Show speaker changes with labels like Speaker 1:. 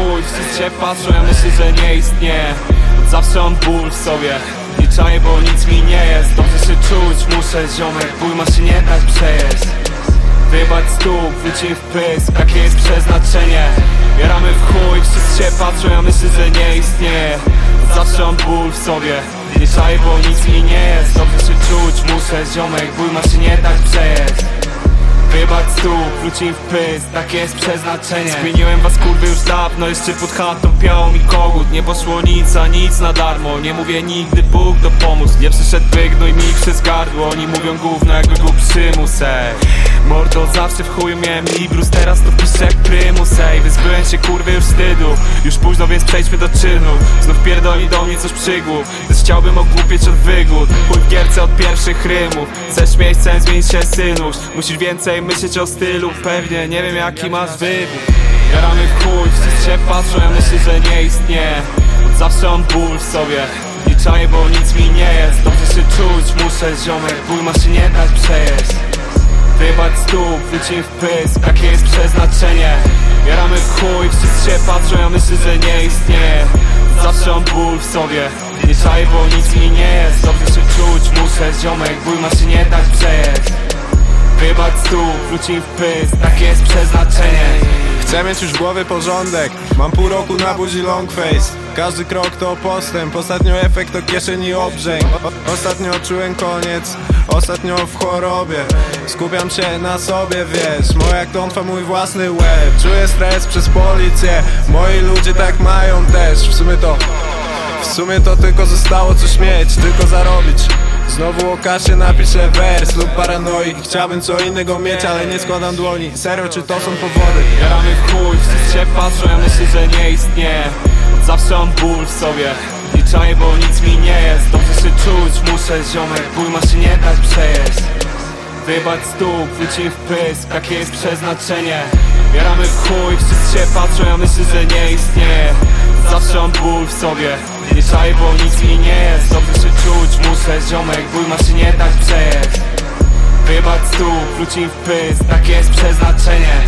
Speaker 1: Chuj, wszyscy się patrzą, ja myślę, że nie istnieje. Zawsze mam ból w sobie. Nie bo nic mi nie jest. Dobrze się czuć, muszę ziomek Ból ma się nie dać przejeść. Wybać stóp, wrócimy w pysk Takie jest przeznaczenie. Jaramy w chuj, wszyscy się patrzą, ja myślę, że nie istnieje. Zawsze mam ból w sobie. Nie bo nic mi nie jest. Dobrze się czuć, muszę ziomek Ból ma się nie dać przejeść Wybać stóp, wrócimy w pysk, takie jest przeznaczenie. Zmieniłem was kurwy już dawno, jeszcze pod chatą piał mi kogut. Nie poszło nic, a nic na darmo. Nie mówię nigdy Bóg dopomóż Nie przyszedł wygnój mi przez gardło. Oni mówią gówno jakby był przymus, Mordo, zawsze w chuju miałem librus Teraz to piszę jak prymus, się kurwy już wstydu. Już późno, więc przejdźmy do czynu. Znów pierdoli do mnie coś przygłów Też chciałbym ogłupieć od wygód. Chuj w gierce od pierwszych rymów. Chcesz miejscem zmienić się synuś. Musisz więcej myśleć o stylu. Pewnie, nie wiem jaki masz wybór. Jaramy w chuj, wszyscy się patrzą Ja myślę, że nie istnieje. Zawsze mam ból w sobie. Nie bo nic mi nie jest. Dobrze się czuć, muszę ziomek. Ból ma się nie dać przejeść Wybać stóp, wrócimy w pysk. Takie jest przeznaczenie? Jaramy chuj, wszyscy się patrzą Ja myślę, że nie istnieje. Zawsze mam ból w sobie. Nie czaję, bo nic mi nie jest. Dobrze się czuć, muszę ziomek Ból ma się nie dać przejeść. Wybać stóp, wrócimy w pysk. Takie jest przeznaczenie
Speaker 2: Chcę mieć już w głowie porządek. Mam pół roku na buzi long face. Każdy krok to postęp. Ostatnio efekt to kieszeni obrzęk. Ostatnio czułem koniec. Ostatnio w chorobie. Skupiam się na sobie, wiesz. Moja klątwa, mój własny łeb. Czuję stres przez policję. Moi ludzie tak mają też. W sumie to w sumie to tylko zostało coś mieć. Tylko zarobić Znowu o kasie napiszę wers lub paranoi. Chciałbym co innego mieć, ale nie składam dłoni. Serio, czy to są powody?
Speaker 1: Jaramy w chuj, wszyscy się patrzą, ja myślę, że nie istnieje. Zawsze mam ból w sobie. Nie czaję, bo nic mi nie jest. Dobrze się czuć, muszę ziomek Ból ma się nie dać przejeść. Wybać stóp, wrócimy w pysk Takie jest przeznaczenie. Jaramy w chuj, wszyscy się patrzą, ja myślę, że nie istnieje. Zawsze mam ból w sobie. Nie czaję, bo nic mi nie jest. Dobrze się czuć, muszę ziomek Ból ma się nie dać przejeść Wybać stóp, wrócimy w pysk. Takie jest przeznaczenie